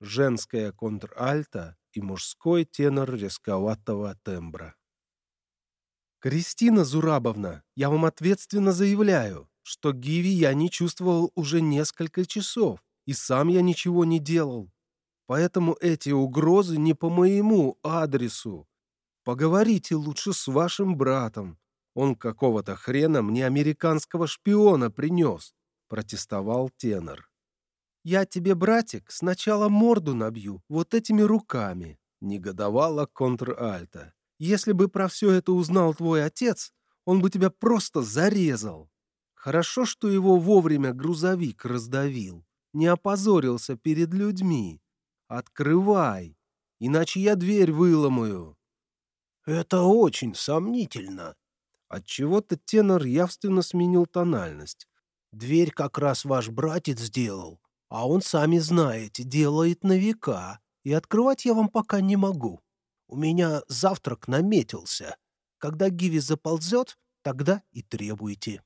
Женская контральта и мужской тенор резковатого тембра. «Кристина Зурабовна, я вам ответственно заявляю, что Гиви я не чувствовал уже несколько часов. и сам я ничего не делал. Поэтому эти угрозы не по моему адресу. Поговорите лучше с вашим братом. Он какого-то хрена мне американского шпиона принес», — протестовал тенор. «Я тебе, братик, сначала морду набью вот этими руками», — негодовала контральта. «Если бы про все это узнал твой отец, он бы тебя просто зарезал. Хорошо, что его вовремя грузовик раздавил, не опозорился перед людьми. Открывай, иначе я дверь выломаю». «Это очень сомнительно». Отчего-то тенор явственно сменил тональность. «Дверь как раз ваш братец сделал, а он, сами знаете, делает на века, и открывать я вам пока не могу. У меня завтрак наметился. Когда Гиви заползет, тогда и требуйте».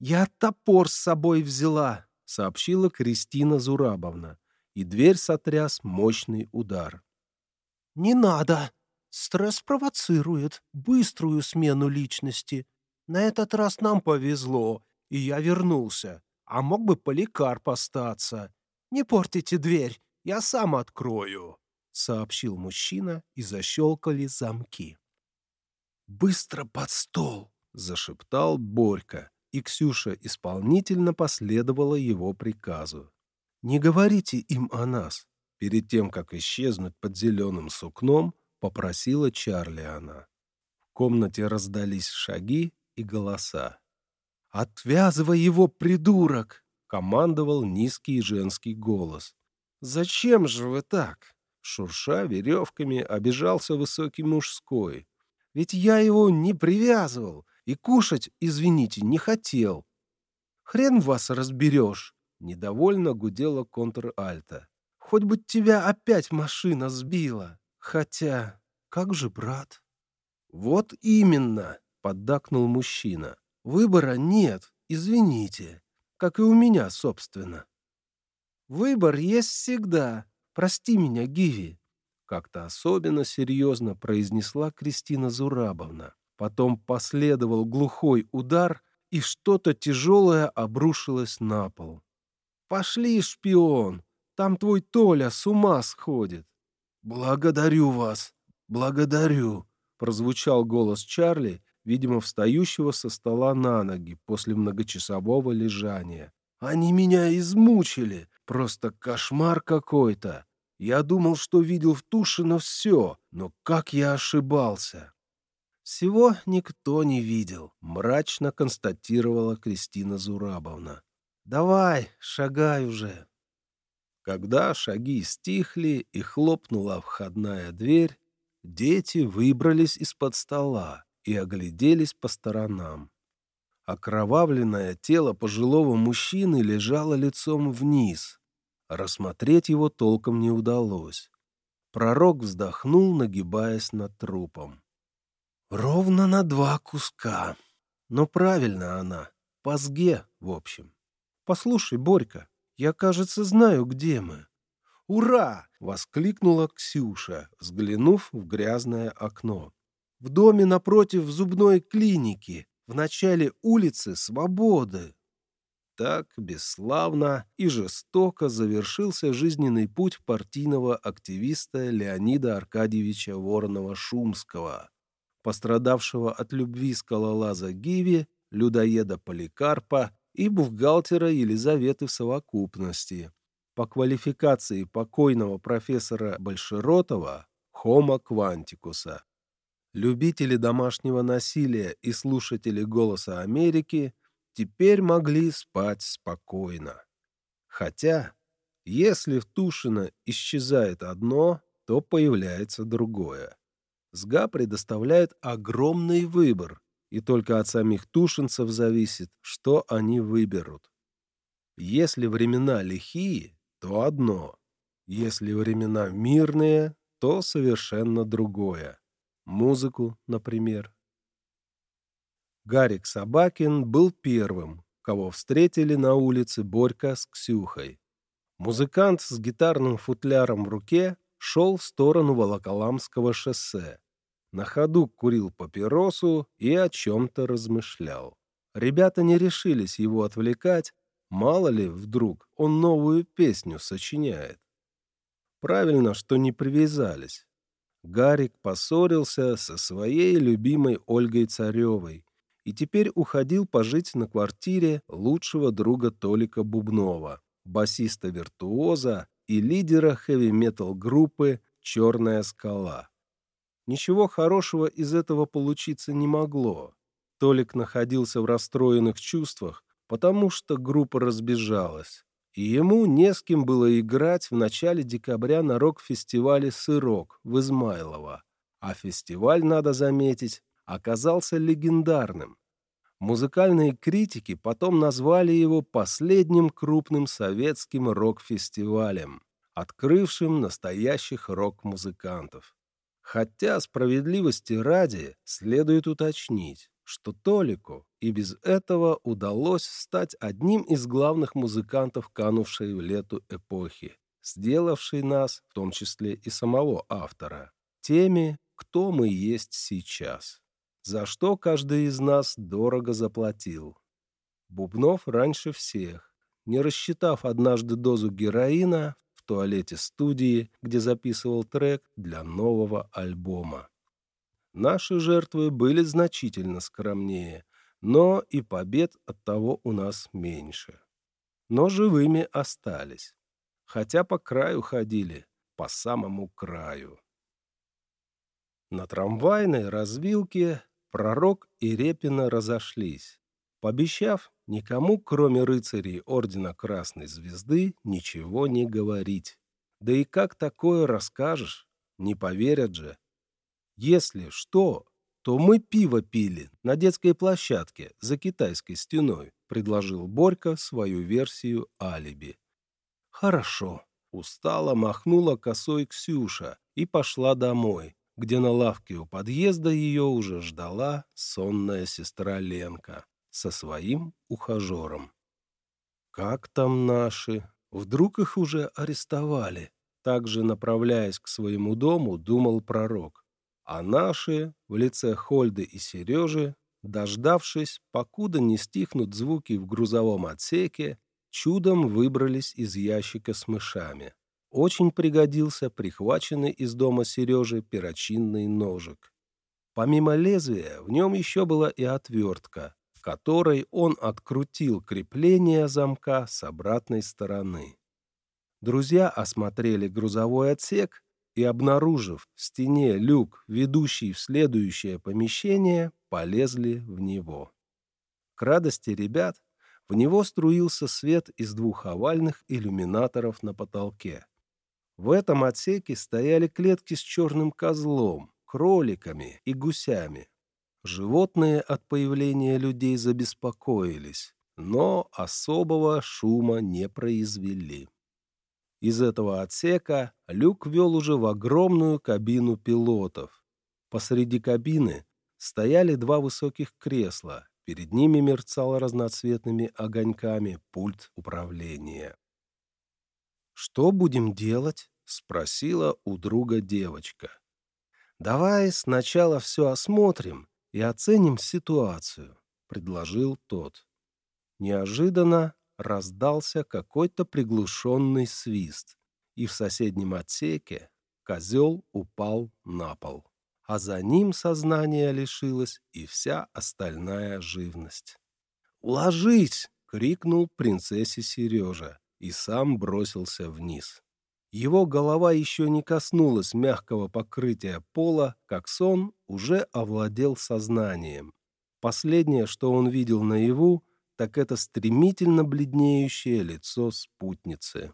«Я топор с собой взяла», — сообщила Кристина Зурабовна, и дверь сотряс мощный удар. «Не надо. Стресс провоцирует быструю смену личности. На этот раз нам повезло, и я вернулся, а мог бы Поликарп остаться. Не портите дверь, я сам открою», — сообщил мужчина, и защелкали замки. «Быстро под стол!» — зашептал Борька, и Ксюша исполнительно последовала его приказу. «Не говорите им о нас!» Перед тем, как исчезнуть под зеленым сукном, попросила Чарли она. В комнате раздались шаги и голоса. «Отвязывай его, придурок!» — командовал низкий женский голос. «Зачем же вы так?» Шурша веревками обижался высокий мужской. Ведь я его не привязывал и кушать, извините, не хотел. Хрен вас разберешь, — недовольно гудела контр-альта. Хоть бы тебя опять машина сбила. Хотя, как же брат? Вот именно, — поддакнул мужчина. Выбора нет, извините, как и у меня, собственно. Выбор есть всегда. Прости меня, Гиви. Как-то особенно серьезно произнесла Кристина Зурабовна. Потом последовал глухой удар, и что-то тяжелое обрушилось на пол. «Пошли, шпион! Там твой Толя с ума сходит!» «Благодарю вас! Благодарю!» — прозвучал голос Чарли, видимо, встающего со стола на ноги после многочасового лежания. «Они меня измучили! Просто кошмар какой-то! Я думал, что видел в Тушино все, но как я ошибался. Всего никто не видел, мрачно констатировала Кристина Зурабовна. Давай, шагай уже. Когда шаги стихли и хлопнула входная дверь, дети выбрались из-под стола и огляделись по сторонам. Окровавленное тело пожилого мужчины лежало лицом вниз, Рассмотреть его толком не удалось. Пророк вздохнул, нагибаясь над трупом. Ровно на два куска. Но правильно она. По сге, в общем. Послушай, Борька, я, кажется, знаю, где мы. «Ура!» — воскликнула Ксюша, взглянув в грязное окно. «В доме напротив зубной клиники, в начале улицы Свободы». Так бесславно и жестоко завершился жизненный путь партийного активиста Леонида Аркадьевича Воронова-Шумского, пострадавшего от любви скалолаза Гиви, людоеда Поликарпа и бухгалтера Елизаветы в совокупности. По квалификации покойного профессора Большеротова Хома Квантикуса. Любители домашнего насилия и слушатели «Голоса Америки» теперь могли спать спокойно. Хотя, если в Тушино исчезает одно, то появляется другое. СГА предоставляет огромный выбор, и только от самих тушинцев зависит, что они выберут. Если времена лихие, то одно. Если времена мирные, то совершенно другое. Музыку, например. Гарик Собакин был первым, кого встретили на улице Борька с Ксюхой. Музыкант с гитарным футляром в руке шел в сторону Волоколамского шоссе. На ходу курил папиросу и о чем-то размышлял. Ребята не решились его отвлекать, Мало ли, вдруг он новую песню сочиняет. Правильно, что не привязались. Гарик поссорился со своей любимой Ольгой Царевой и теперь уходил пожить на квартире лучшего друга Толика Бубнова, басиста-виртуоза и лидера хэви-метал группы «Черная скала». Ничего хорошего из этого получиться не могло. Толик находился в расстроенных чувствах, потому что группа разбежалась, и ему не с кем было играть в начале декабря на рок-фестивале «Сырок» в Измайлово. А фестиваль, надо заметить, оказался легендарным. Музыкальные критики потом назвали его последним крупным советским рок-фестивалем, открывшим настоящих рок-музыкантов. Хотя справедливости ради следует уточнить, что Толику и без этого удалось стать одним из главных музыкантов канувшей в лету эпохи, сделавшей нас, в том числе и самого автора, теми, кто мы есть сейчас, за что каждый из нас дорого заплатил. Бубнов раньше всех, не рассчитав однажды дозу героина, туалете студии, где записывал трек для нового альбома. Наши жертвы были значительно скромнее, но и побед от того у нас меньше. Но живыми остались, хотя по краю ходили, по самому краю. На трамвайной развилке Пророк и Репина разошлись, пообещав никому, кроме рыцарей Ордена Красной Звезды, ничего не говорить. Да и как такое расскажешь? Не поверят же. Если что, то мы пиво пили на детской площадке за китайской стеной, предложил Борька свою версию алиби. Хорошо. Устало махнула косой Ксюша и пошла домой, где на лавке у подъезда ее уже ждала сонная сестра Ленка со своим ухажером. «Как там наши? Вдруг их уже арестовали?» Также, направляясь к своему дому, думал пророк. А наши, в лице Хольды и Сережи, дождавшись, покуда не стихнут звуки в грузовом отсеке, чудом выбрались из ящика с мышами. Очень пригодился прихваченный из дома Сережи перочинный ножик. Помимо лезвия, в нем еще была и отвертка, которой он открутил крепление замка с обратной стороны. Друзья осмотрели грузовой отсек и, обнаружив в стене люк, ведущий в следующее помещение, полезли в него. К радости ребят в него струился свет из двух овальных иллюминаторов на потолке. В этом отсеке стояли клетки с черным козлом, кроликами и гусями. Животные от появления людей забеспокоились, но особого шума не произвели. Из этого отсека люк вел уже в огромную кабину пилотов. Посреди кабины стояли два высоких кресла, перед ними мерцал разноцветными огоньками пульт управления. «Что будем делать?» — спросила у друга девочка. «Давай сначала все осмотрим и оценим ситуацию», — предложил тот. Неожиданно раздался какой-то приглушенный свист, и в соседнем отсеке козел упал на пол, а за ним сознание лишилось и вся остальная живность. «Ложись!» — крикнул принцессе Сережа и сам бросился вниз. Его голова еще не коснулась мягкого покрытия пола, как сон уже овладел сознанием. Последнее, что он видел наяву, так это стремительно бледнеющее лицо спутницы.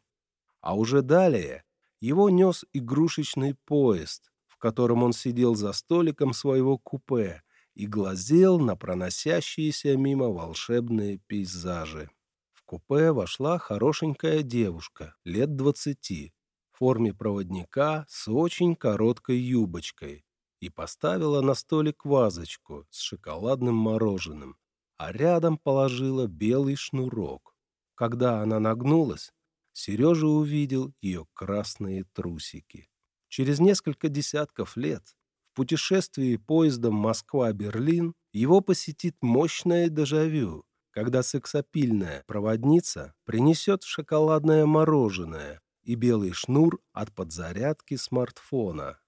А уже далее его нес игрушечный поезд, в котором он сидел за столиком своего купе и глазел на проносящиеся мимо волшебные пейзажи. В купе вошла хорошенькая девушка, лет двадцати, форме проводника с очень короткой юбочкой и поставила на столик вазочку с шоколадным мороженым, а рядом положила белый шнурок. Когда она нагнулась, Сережа увидел ее красные трусики. Через несколько десятков лет в путешествии поездом Москва-Берлин его посетит мощное дежавю, когда сексапильная проводница принесет шоколадное мороженое и белый шнур от подзарядки смартфона.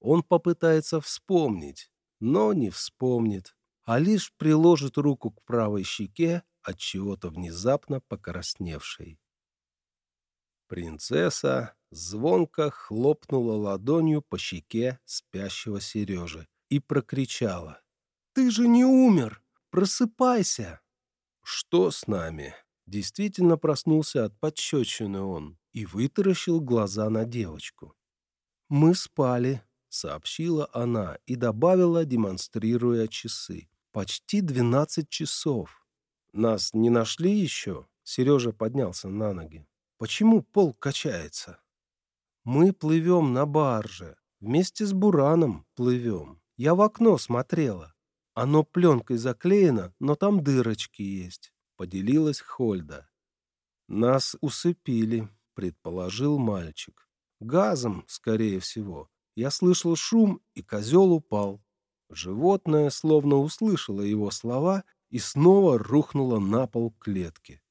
Он попытается вспомнить, но не вспомнит, а лишь приложит руку к правой щеке от чего-то внезапно покрасневшей. Принцесса звонко хлопнула ладонью по щеке спящего Сережи и прокричала. «Ты же не умер! Просыпайся!» «Что с нами?» Действительно проснулся от подщечины он и вытаращил глаза на девочку. «Мы спали», — сообщила она и добавила, демонстрируя часы. «Почти двенадцать часов». «Нас не нашли еще?» Сережа поднялся на ноги. «Почему пол качается?» «Мы плывем на барже. Вместе с Бураном плывем. Я в окно смотрела. Оно пленкой заклеено, но там дырочки есть», — поделилась Хольда. «Нас усыпили», — предположил мальчик. «Газом, скорее всего. Я слышал шум, и козел упал. Животное словно услышало его слова и снова рухнуло на пол клетки.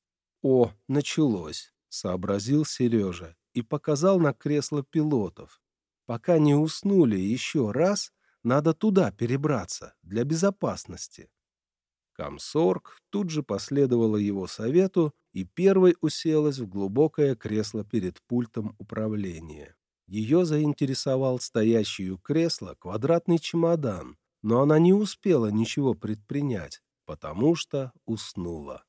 «О, началось», — сообразил Сережа и показал на кресло пилотов. «Пока не уснули еще раз, надо туда перебраться, для безопасности». Комсорг тут же последовала его совету и первой уселась в глубокое кресло перед пультом управления. Ее заинтересовал стоящий у кресла квадратный чемодан, но она не успела ничего предпринять, потому что уснула.